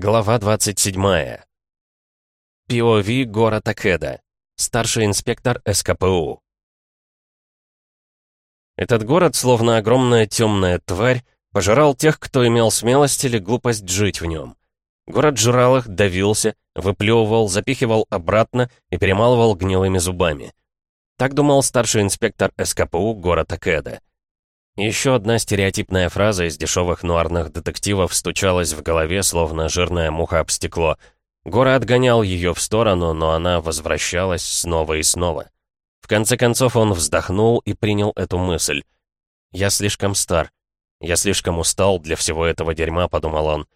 Глава 27. POV Гора Такеда. Старший инспектор СКПУ. Этот город, словно огромная темная тварь, пожирал тех, кто имел смелость или глупость жить в нем. Город жрал их, давился, выплевывал, запихивал обратно и перемалывал гнилыми зубами. Так думал старший инспектор СКПУ Гора Такеда. Еще одна стереотипная фраза из дешевых нуарных детективов стучалась в голове, словно жирная муха об стекло. Гора отгонял ее в сторону, но она возвращалась снова и снова. В конце концов он вздохнул и принял эту мысль. «Я слишком стар. Я слишком устал для всего этого дерьма», — подумал он.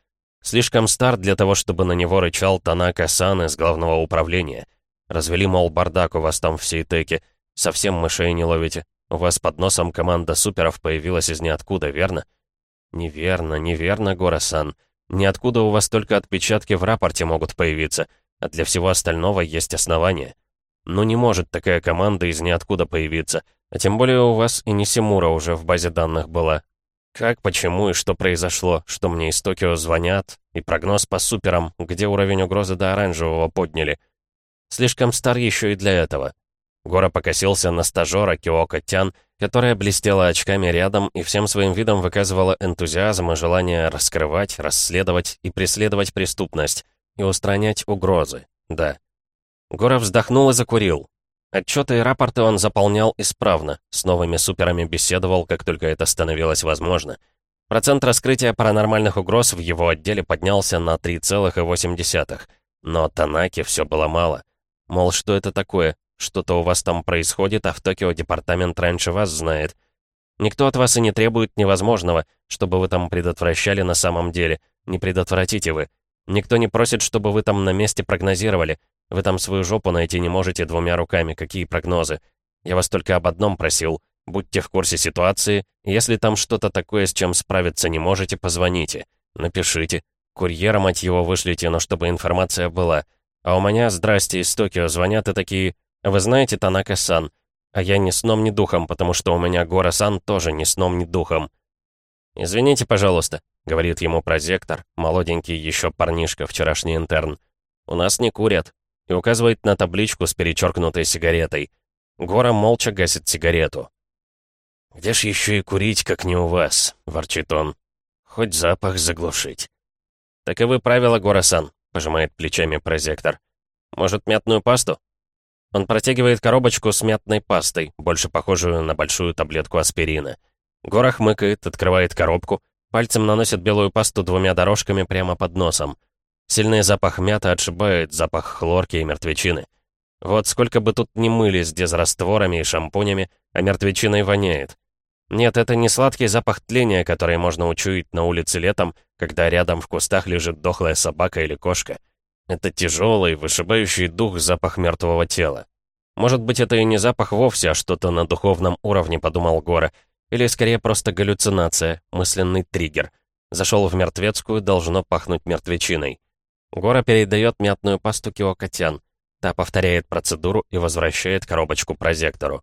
«Слишком стар для того, чтобы на него рычал Танака-сан из главного управления. Развели, мол, бардак у вас там в Сейтеке. Совсем мышей не ловите. У вас под носом команда суперов появилась из ниоткуда, верно? Неверно, неверно, Гора-сан. Ниоткуда у вас только отпечатки в рапорте могут появиться, а для всего остального есть основания. Ну не может такая команда из ниоткуда появиться, а тем более у вас и Нисимура уже в базе данных была. Как, почему и что произошло, что мне из Токио звонят, и прогноз по суперам, где уровень угрозы до оранжевого подняли. Слишком стар еще и для этого. Гора покосился на стажера Киока Тян, которая блестела очками рядом и всем своим видом выказывала энтузиазм и желание раскрывать, расследовать и преследовать преступность, и устранять угрозы, да. Гора вздохнул и закурил. Отчеты и рапорты он заполнял исправно, с новыми суперами беседовал, как только это становилось возможно. Процент раскрытия паранормальных угроз в его отделе поднялся на 3,8, но Танаки все было мало. Мол, что это такое? Что-то у вас там происходит, а в Токио департамент раньше вас знает. Никто от вас и не требует невозможного, чтобы вы там предотвращали на самом деле. Не предотвратите вы. Никто не просит, чтобы вы там на месте прогнозировали. Вы там свою жопу найти не можете двумя руками. Какие прогнозы? Я вас только об одном просил. Будьте в курсе ситуации. Если там что-то такое, с чем справиться не можете, позвоните. Напишите. Курьера, мать его, вышлите, но чтобы информация была. А у меня, здрасте, из Токио звонят и такие... Вы знаете Танака-сан, а я ни сном, ни духом, потому что у меня Гора-сан тоже ни сном, ни духом. «Извините, пожалуйста», — говорит ему прозектор, молоденький еще парнишка, вчерашний интерн. «У нас не курят», и указывает на табличку с перечеркнутой сигаретой. Гора молча гасит сигарету. «Где ж еще и курить, как не у вас?» — ворчит он. «Хоть запах заглушить». «Таковы правила, Гора-сан», — пожимает плечами прозектор. «Может, мятную пасту?» Он протягивает коробочку с мятной пастой, больше похожую на большую таблетку аспирина. Гора хмыкает, открывает коробку, пальцем наносит белую пасту двумя дорожками прямо под носом. Сильный запах мяты отшибает запах хлорки и мертвечины. Вот сколько бы тут ни мыли с дезрастворами и шампунями, а мертвечиной воняет. Нет, это не сладкий запах тления, который можно учуять на улице летом, когда рядом в кустах лежит дохлая собака или кошка. Это тяжелый, вышибающий дух запах мертвого тела. Может быть, это и не запах вовсе, а что-то на духовном уровне, подумал Гора. Или скорее просто галлюцинация, мысленный триггер. Зашел в мертвецкую, должно пахнуть мертвечиной. Гора передает мятную пасту Киокотян. Та повторяет процедуру и возвращает коробочку прозектору.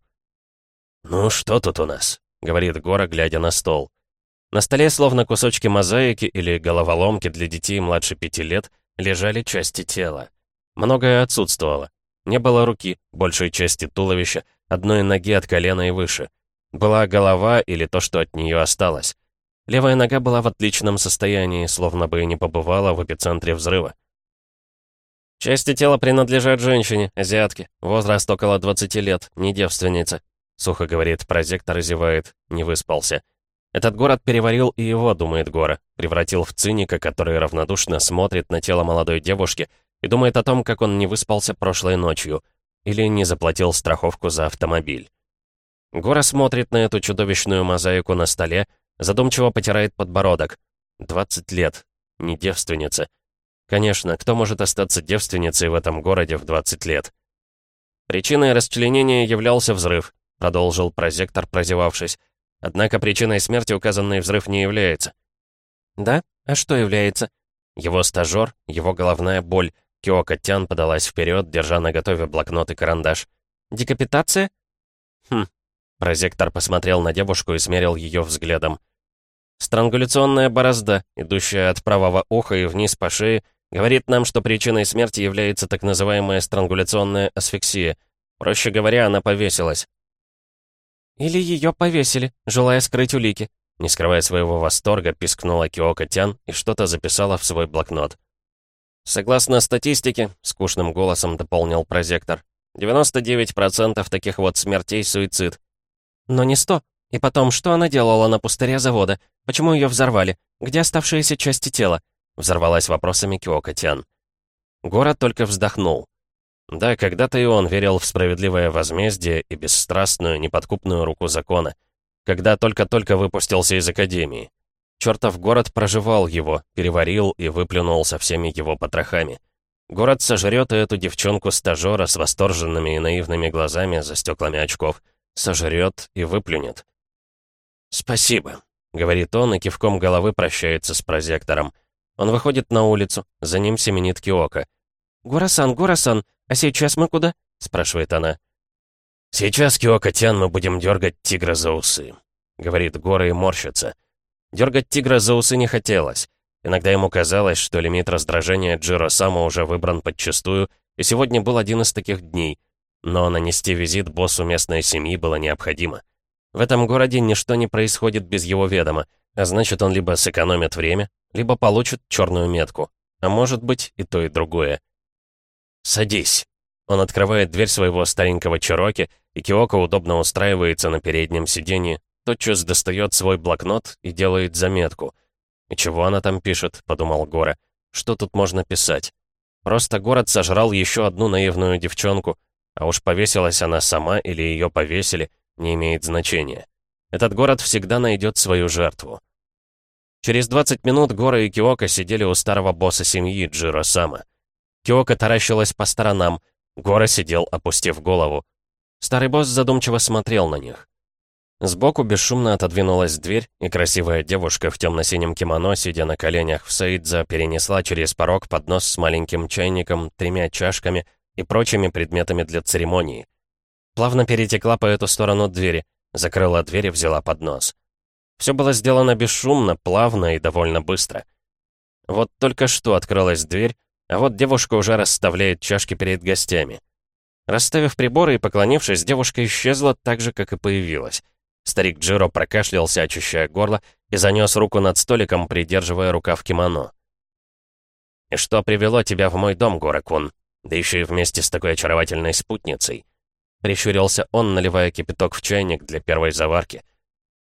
«Ну, что тут у нас?» — говорит Гора, глядя на стол. На столе, словно кусочки мозаики или головоломки для детей младше пяти лет, лежали части тела. Многое отсутствовало. Не было руки, большей части туловища, одной ноги от колена и выше. Была голова или то, что от нее осталось. Левая нога была в отличном состоянии, словно бы и не побывала в эпицентре взрыва. «Части тела принадлежат женщине, азиатке, возраст около 20 лет, не девственница», сухо говорит прозектор и зевает, не выспался. Этот город переварил и его, думает Гора, превратил в циника, который равнодушно смотрит на тело молодой девушки и думает о том, как он не выспался прошлой ночью или не заплатил страховку за автомобиль. Гора смотрит на эту чудовищную мозаику на столе, задумчиво потирает подбородок. 20 лет. Не девственница. Конечно, кто может остаться девственницей в этом городе в 20 лет? Причиной расчленения являлся взрыв, продолжил прозектор, прозевавшись. Однако причиной смерти указанный взрыв не является. Да? А что является? Его стажер, его головная боль. Киока Тян подалась вперед, держа на готове блокнот и карандаш. Декапитация? Хм. Прозектор посмотрел на девушку и смерил ее взглядом. Странгуляционная борозда, идущая от правого уха и вниз по шее, говорит нам, что причиной смерти является так называемая странгуляционная асфиксия. Проще говоря, она повесилась. «Или ее повесили, желая скрыть улики», не скрывая своего восторга, пискнула Киока Тян и что-то записала в свой блокнот. «Согласно статистике», — скучным голосом дополнил прозектор, 99% таких вот смертей — суицид. Но не сто. И потом, что она делала на пустыре завода? Почему ее взорвали? Где оставшиеся части тела? Взорвалась вопросами Киока Тян. Город только вздохнул. Да, когда-то и он верил в справедливое возмездие и бесстрастную, неподкупную руку закона. Когда только-только выпустился из Академии. Чертов город проживал его, переварил и выплюнул со всеми его потрохами. Город сожрет эту девчонку-стажера с восторженными и наивными глазами за стеклами очков. Сожрет и выплюнет. «Спасибо», — говорит он и кивком головы прощается с прозектором. Он выходит на улицу, за ним семенит Киока. «Гурасан, Гурасан, а сейчас мы куда?» — спрашивает она. «Сейчас, Киока-тян, мы будем дергать тигра за усы», — говорит Гора и морщится. Дергать тигра за усы не хотелось. Иногда ему казалось, что лимит раздражения Джиро Сама уже выбран подчастую, и сегодня был один из таких дней. Но нанести визит боссу местной семьи было необходимо. В этом городе ничто не происходит без его ведома, а значит, он либо сэкономит время, либо получит черную метку. А может быть, и то, и другое. «Садись». Он открывает дверь своего старенького Чироки, и Киоко удобно устраивается на переднем сиденье, тотчас достает свой блокнот и делает заметку — «И чего она там пишет?» — подумал Гора. «Что тут можно писать? Просто город сожрал еще одну наивную девчонку, а уж повесилась она сама или ее повесили, не имеет значения. Этот город всегда найдет свою жертву». Через 20 минут Гора и Киока сидели у старого босса семьи Джиро Сама. Киока таращилась по сторонам, Гора сидел, опустив голову. Старый босс задумчиво смотрел на них. Сбоку бесшумно отодвинулась дверь, и красивая девушка в темно-синем кимоно, сидя на коленях в Сейдза, перенесла через порог поднос с маленьким чайником, тремя чашками и прочими предметами для церемонии. Плавно перетекла по эту сторону двери, закрыла дверь и взяла поднос. Все было сделано бесшумно, плавно и довольно быстро. Вот только что открылась дверь, а вот девушка уже расставляет чашки перед гостями. Расставив приборы и поклонившись, девушка исчезла так же, как и появилась. Старик Джиро прокашлялся, очищая горло, и занес руку над столиком, придерживая рукав кимоно. «И что привело тебя в мой дом, Горакун? Да еще и вместе с такой очаровательной спутницей?» Прищурился он, наливая кипяток в чайник для первой заварки.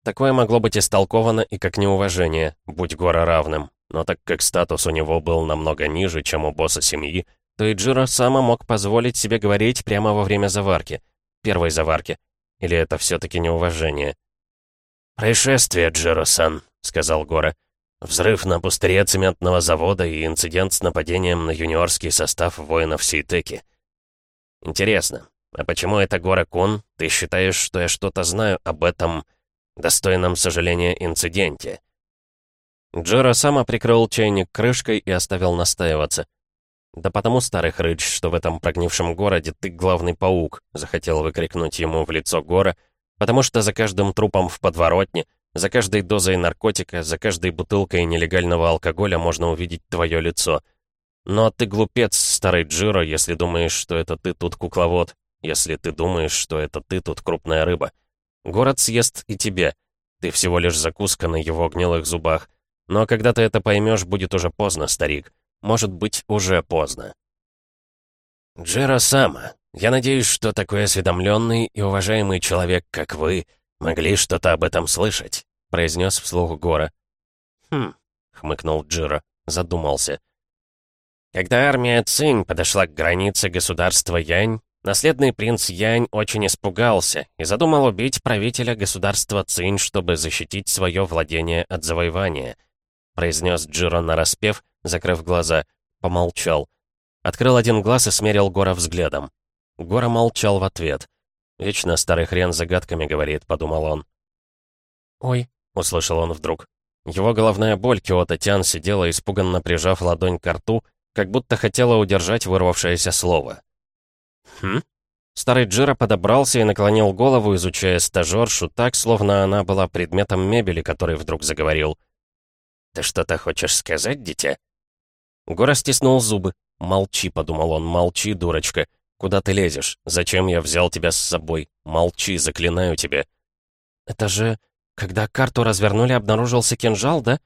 Такое могло быть истолковано и как неуважение, будь Гора равным. Но так как статус у него был намного ниже, чем у босса семьи, то и Джиро сама мог позволить себе говорить прямо во время заварки. Первой заварки. Или это все-таки неуважение? «Происшествие, Джеро-сан», — сказал Гора. «Взрыв на пустыре цементного завода и инцидент с нападением на юниорский состав воинов Сейтеки». «Интересно, а почему это Гора Кун? Ты считаешь, что я что-то знаю об этом достойном сожаления инциденте?» Джеро сама прикрыл чайник крышкой и оставил настаиваться. «Да потому, старый хрыч, что в этом прогнившем городе ты главный паук», захотел выкрикнуть ему в лицо Гора, потому что за каждым трупом в подворотне, за каждой дозой наркотика, за каждой бутылкой нелегального алкоголя можно увидеть твое лицо. Но ты глупец, старый Джиро, если думаешь, что это ты тут кукловод, если ты думаешь, что это ты тут крупная рыба. Город съест и тебя. Ты всего лишь закуска на его гнилых зубах. Но когда ты это поймешь, будет уже поздно, старик может быть уже поздно. Джеро Сама, я надеюсь, что такой осведомленный и уважаемый человек, как вы, могли что-то об этом слышать, произнес вслух Гора. Хм, хмыкнул Джиро, задумался. Когда армия Цинь подошла к границе государства Янь, наследный принц Янь очень испугался и задумал убить правителя государства Цинь, чтобы защитить свое владение от завоевания, произнес Джиро нараспев, закрыв глаза, помолчал. Открыл один глаз и смерил Гора взглядом. Гора молчал в ответ. «Вечно старый хрен загадками говорит», — подумал он. «Ой», — услышал он вдруг. Его головная боль Киота Тян сидела, испуганно прижав ладонь к рту, как будто хотела удержать вырвавшееся слово. «Хм?» Старый Джира подобрался и наклонил голову, изучая стажершу так, словно она была предметом мебели, который вдруг заговорил. «Ты что-то хочешь сказать, дитя?» Гора стиснул зубы. «Молчи», — подумал он, — «молчи, дурочка. Куда ты лезешь? Зачем я взял тебя с собой? Молчи, заклинаю тебя». «Это же, когда карту развернули, обнаружился кинжал, да?»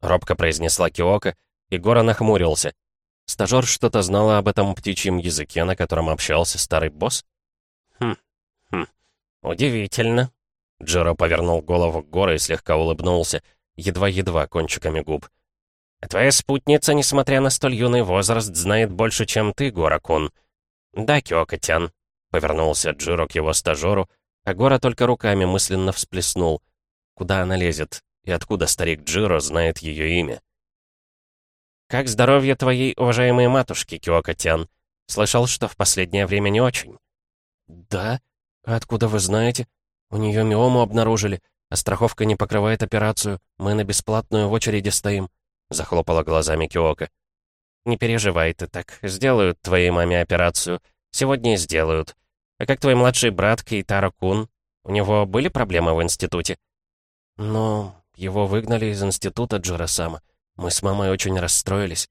Робко произнесла Киока, и Гора нахмурился. Стажёр что-то знала об этом птичьем языке, на котором общался старый босс? Хм, хм, удивительно. Джеро повернул голову к Горе и слегка улыбнулся, едва-едва кончиками губ. «Твоя спутница, несмотря на столь юный возраст, знает больше, чем ты, Гора-кун». «Да, Кёкотян», — повернулся Джиро к его стажеру, а Гора только руками мысленно всплеснул. Куда она лезет? И откуда старик Джиро знает ее имя? «Как здоровье твоей уважаемой матушки, Киокотян? Слышал, что в последнее время не очень». «Да? Откуда вы знаете? У нее миому обнаружили, а страховка не покрывает операцию. Мы на бесплатную в очереди стоим», — захлопала глазами Киока. «Не переживай ты так. Сделают твоей маме операцию. Сегодня и сделают. А как твой младший брат Кейтаро Кун? У него были проблемы в институте?» «Ну, его выгнали из института Джурасама. Мы с мамой очень расстроились.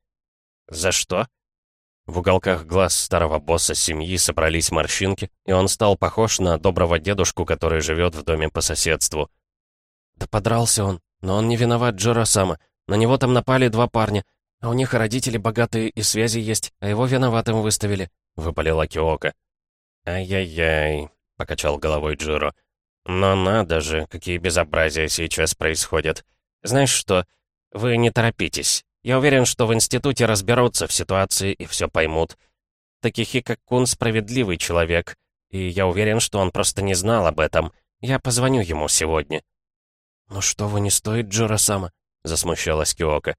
За что? В уголках глаз старого босса семьи собрались морщинки, и он стал похож на доброго дедушку, который живет в доме по соседству. Да подрался он, но он не виноват Джора Сама. На него там напали два парня, а у них родители богатые и связи есть, а его виноватым выставили», — выпалила Киока. «Ай-яй-яй», — покачал головой Джиро. «Но надо же, какие безобразия сейчас происходят. Знаешь что, вы не торопитесь. Я уверен, что в институте разберутся в ситуации и все поймут. Такихика Кун справедливый человек, и я уверен, что он просто не знал об этом. Я позвоню ему сегодня». «Ну что вы, не стоит Джора-сама?» — засмущалась Киока.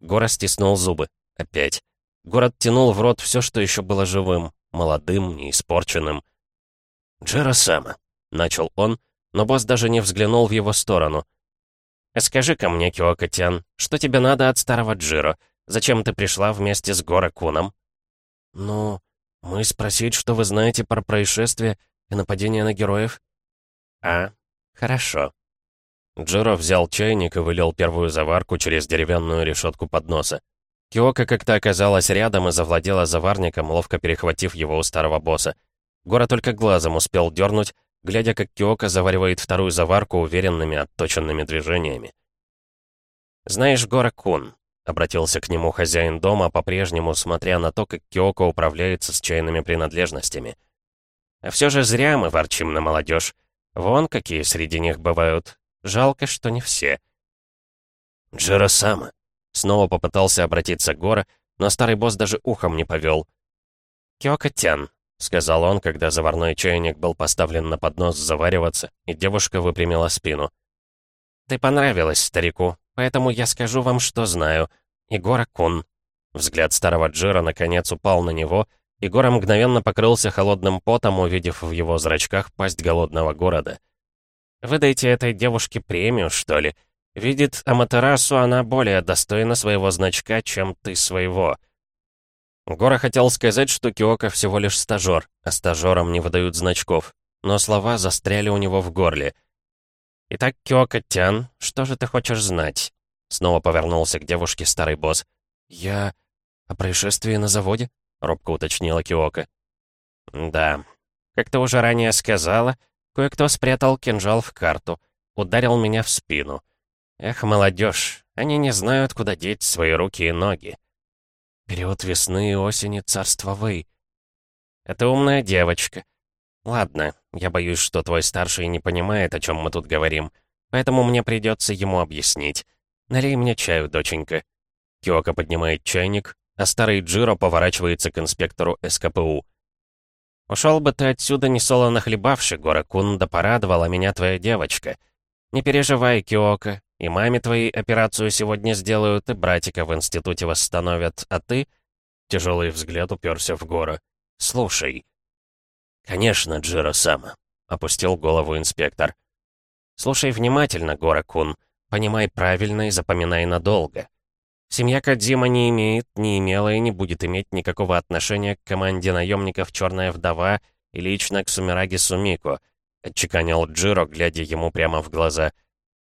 Гора стиснул зубы. Опять. Город тянул в рот все, что еще было живым, молодым, неиспорченным. «Джора-сама», — начал он, но босс даже не взглянул в его сторону — «Скажи-ка мне, Киокотян, что тебе надо от старого Джиро? Зачем ты пришла вместе с Гора Куном?» «Ну, мы спросить, что вы знаете про происшествие и нападение на героев». «А, хорошо». Джиро взял чайник и вылил первую заварку через деревянную решетку подноса. Киока как-то оказалась рядом и завладела заварником, ловко перехватив его у старого босса. Гора только глазом успел дернуть, глядя, как Киока заваривает вторую заварку уверенными, отточенными движениями. «Знаешь, Гора-кун», — обратился к нему хозяин дома, по-прежнему смотря на то, как Киока управляется с чайными принадлежностями. «А все же зря мы ворчим на молодежь. Вон какие среди них бывают. Жалко, что не все». «Джиро-сама», — снова попытался обратиться Гора, но старый босс даже ухом не повел. «Киока-тян, — сказал он, когда заварной чайник был поставлен на поднос завариваться, и девушка выпрямила спину. «Ты понравилась старику, поэтому я скажу вам, что знаю. Егора Кун». Взгляд старого Джира наконец упал на него, и Гора мгновенно покрылся холодным потом, увидев в его зрачках пасть голодного города. «Выдайте этой девушке премию, что ли? Видит Аматерасу, она более достойна своего значка, чем ты своего». Гора хотел сказать, что Киока всего лишь стажёр, а стажёрам не выдают значков. Но слова застряли у него в горле. «Итак, Киока-тян, что же ты хочешь знать?» Снова повернулся к девушке старый босс. «Я... о происшествии на заводе?» — робко уточнила Киока. «Да. Как ты уже ранее сказала, кое-кто спрятал кинжал в карту, ударил меня в спину. Эх, молодежь, они не знают, куда деть свои руки и ноги. Период весны и осени царства Вэй. Это умная девочка. Ладно, я боюсь, что твой старший не понимает, о чем мы тут говорим, поэтому мне придется ему объяснить. Налей мне чаю, доченька. Киока поднимает чайник, а старый Джиро поворачивается к инспектору СКПУ. «Ушел бы ты отсюда, не солоно хлебавший, Гора-кун, да порадовала меня твоя девочка. Не переживай, Киока, и маме твоей операцию сегодня сделают, и братика в институте восстановят, а ты...» Тяжелый взгляд уперся в гора. «Слушай». «Конечно, Джиро-сама», — опустил голову инспектор. «Слушай внимательно, Гора-кун. Понимай правильно и запоминай надолго. Семья Кадзима не имеет, не имела и не будет иметь никакого отношения к команде наемников «Черная вдова» и лично к Сумираги Сумико», — отчеканил Джиро, глядя ему прямо в глаза.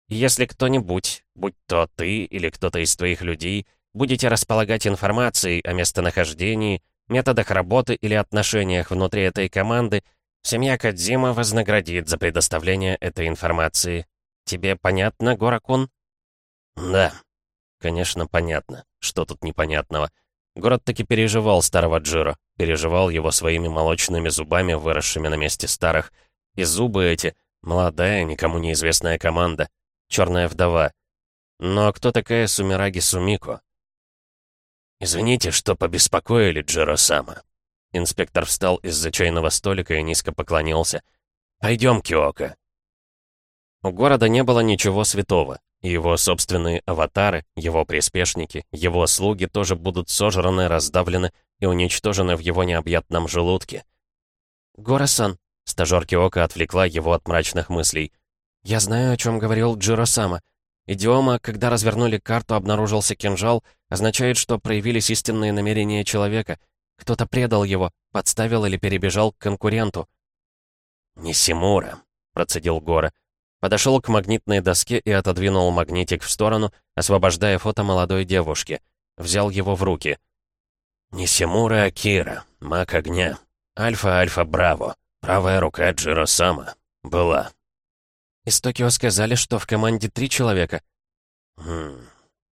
«Если кто-нибудь, будь то ты или кто-то из твоих людей, будете располагать информацией о местонахождении, методах работы или отношениях внутри этой команды, семья Кадзима вознаградит за предоставление этой информации. Тебе понятно, Горакун?» «Да», Конечно, понятно. Что тут непонятного? Город таки переживал старого Джиро. Переживал его своими молочными зубами, выросшими на месте старых. И зубы эти — молодая, никому неизвестная команда. Черная вдова. Но кто такая Сумираги Сумико? «Извините, что побеспокоили Джиро-сама». Инспектор встал из-за чайного столика и низко поклонился. «Пойдем, Киока». У города не было ничего святого. Его собственные аватары, его приспешники, его слуги тоже будут сожраны, раздавлены и уничтожены в его необъятном желудке. «Гора-сан», — стажёр Киока отвлекла его от мрачных мыслей. «Я знаю, о чем говорил Джиро-сама. Идиома, когда развернули карту, обнаружился кинжал, означает, что проявились истинные намерения человека. Кто-то предал его, подставил или перебежал к конкуренту». «Нисимура», — процедил Гора. Подошел к магнитной доске и отодвинул магнитик в сторону, освобождая фото молодой девушки. Взял его в руки. «Нисимура Акира, маг огня. Альфа-Альфа-Браво. Правая рука Джиро Сама. Была». «Из Токио сказали, что в команде три человека». «Хм...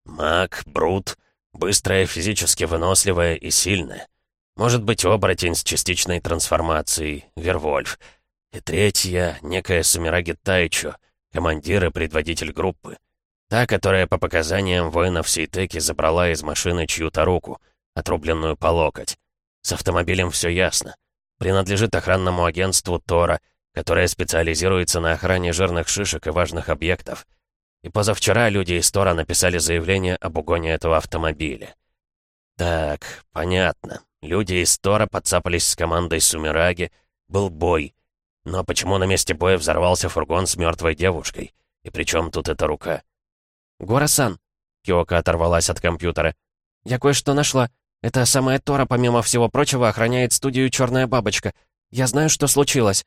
Маг, Брут, быстрая, физически выносливая и сильная. Может быть, оборотень с частичной трансформацией, Вервольф. И третья — некая Сумираги Тайчо, командир и предводитель группы. Та, которая по показаниям воинов Сейтеки забрала из машины чью-то руку, отрубленную по локоть. С автомобилем все ясно. Принадлежит охранному агентству Тора, которое специализируется на охране жирных шишек и важных объектов. И позавчера люди из Тора написали заявление об угоне этого автомобиля. Так, понятно. Люди из Тора подцапались с командой Сумираги, был бой — но почему на месте боя взорвался фургон с мертвой девушкой? И при чем тут эта рука? «Гора-сан!» Киока оторвалась от компьютера. «Я кое-что нашла. Эта самая Тора, помимо всего прочего, охраняет студию «Черная бабочка». Я знаю, что случилось».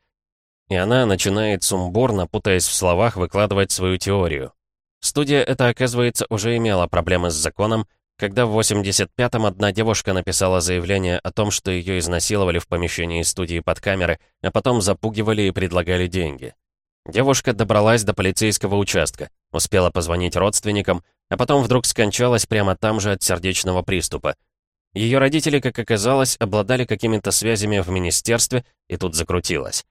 И она начинает сумбурно, путаясь в словах, выкладывать свою теорию. Студия эта, оказывается, уже имела проблемы с законом, когда в 85-м одна девушка написала заявление о том, что ее изнасиловали в помещении студии под камеры, а потом запугивали и предлагали деньги. Девушка добралась до полицейского участка, успела позвонить родственникам, а потом вдруг скончалась прямо там же от сердечного приступа. Ее родители, как оказалось, обладали какими-то связями в министерстве, и тут закрутилось.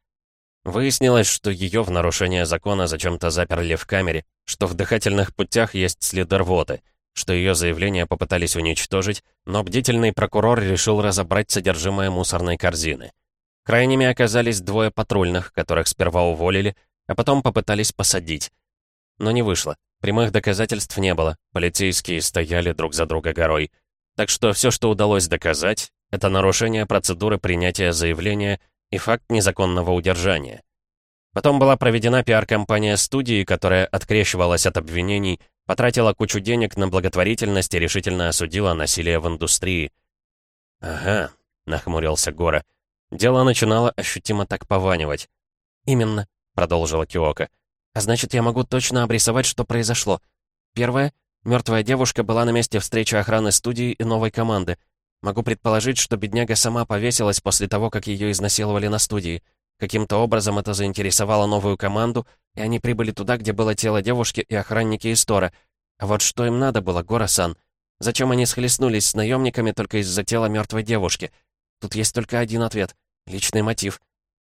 Выяснилось, что ее в нарушение закона зачем-то заперли в камере, что в дыхательных путях есть следы рвоты — что ее заявление попытались уничтожить, но бдительный прокурор решил разобрать содержимое мусорной корзины. Крайними оказались двое патрульных, которых сперва уволили, а потом попытались посадить. Но не вышло. Прямых доказательств не было, полицейские стояли друг за друга горой. Так что все, что удалось доказать, это нарушение процедуры принятия заявления и факт незаконного удержания. Потом была проведена пиар-компания студии, которая открещивалась от обвинений Потратила кучу денег на благотворительность и решительно осудила насилие в индустрии. «Ага», — нахмурился Гора. Дело начинало ощутимо так пованивать. «Именно», — продолжила Киока. «А значит, я могу точно обрисовать, что произошло. Первое. Мертвая девушка была на месте встречи охраны студии и новой команды. Могу предположить, что бедняга сама повесилась после того, как ее изнасиловали на студии. Каким-то образом это заинтересовало новую команду, и они прибыли туда, где было тело девушки и охранники из Тора. А вот что им надо было, Гора-сан? Зачем они схлестнулись с наемниками только из-за тела мертвой девушки? Тут есть только один ответ — личный мотив.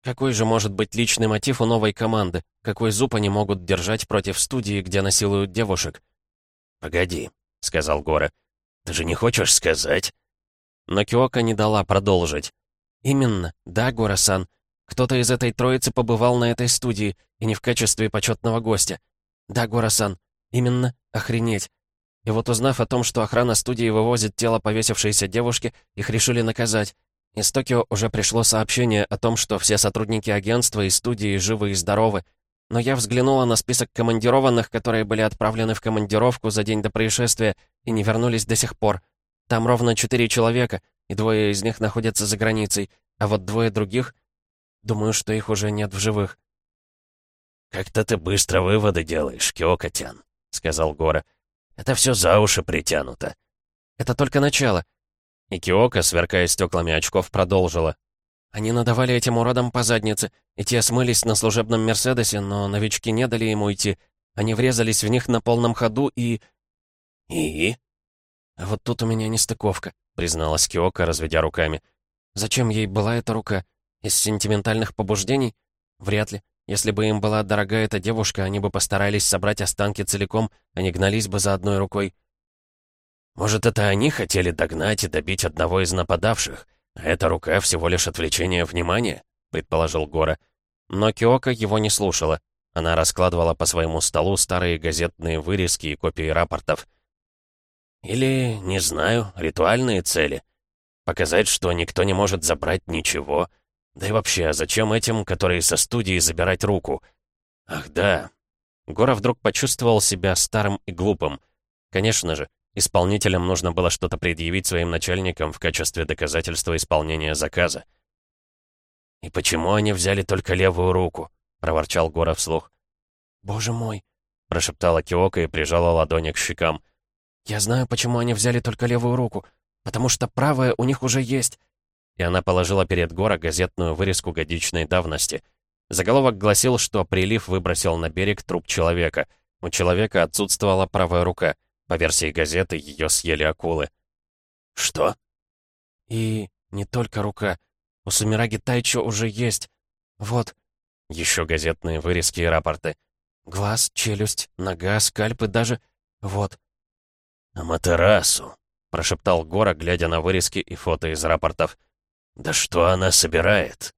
Какой же может быть личный мотив у новой команды? Какой зуб они могут держать против студии, где насилуют девушек? «Погоди», — сказал Гора. «Ты же не хочешь сказать?» Но Киока не дала продолжить. «Именно, да, Гора-сан. Кто-то из этой троицы побывал на этой студии, и не в качестве почетного гостя. Да, Гора-сан, именно, охренеть. И вот узнав о том, что охрана студии вывозит тело повесившейся девушки, их решили наказать. Из Токио уже пришло сообщение о том, что все сотрудники агентства и студии живы и здоровы. Но я взглянула на список командированных, которые были отправлены в командировку за день до происшествия и не вернулись до сих пор. Там ровно четыре человека, и двое из них находятся за границей, а вот двое других Думаю, что их уже нет в живых». «Как-то ты быстро выводы делаешь, Киокотян», — сказал Гора. «Это все за уши притянуто». «Это только начало». И Киока, сверкая стеклами очков, продолжила. «Они надавали этим уродам по заднице, и те смылись на служебном Мерседесе, но новички не дали им уйти. Они врезались в них на полном ходу и...» «И?» «А вот тут у меня нестыковка», — призналась Киока, разведя руками. «Зачем ей была эта рука? Из сентиментальных побуждений? Вряд ли. Если бы им была дорога эта девушка, они бы постарались собрать останки целиком, а не гнались бы за одной рукой. Может, это они хотели догнать и добить одного из нападавших, а эта рука всего лишь отвлечение внимания, предположил Гора. Но Киока его не слушала. Она раскладывала по своему столу старые газетные вырезки и копии рапортов. Или, не знаю, ритуальные цели. Показать, что никто не может забрать ничего, да и вообще, а зачем этим, которые со студии, забирать руку? Ах, да. Гора вдруг почувствовал себя старым и глупым. Конечно же, исполнителям нужно было что-то предъявить своим начальникам в качестве доказательства исполнения заказа. «И почему они взяли только левую руку?» — проворчал Гора вслух. «Боже мой!» — прошептала Киока и прижала ладони к щекам. «Я знаю, почему они взяли только левую руку. Потому что правая у них уже есть и она положила перед Гора газетную вырезку годичной давности. Заголовок гласил, что прилив выбросил на берег труп человека. У человека отсутствовала правая рука. По версии газеты, ее съели акулы. «Что?» «И не только рука. У Сумираги Тайчо уже есть. Вот». Еще газетные вырезки и рапорты. Глаз, челюсть, нога, скальп и даже... Вот. «Аматерасу», — прошептал Гора, глядя на вырезки и фото из рапортов. «Да что она собирает?»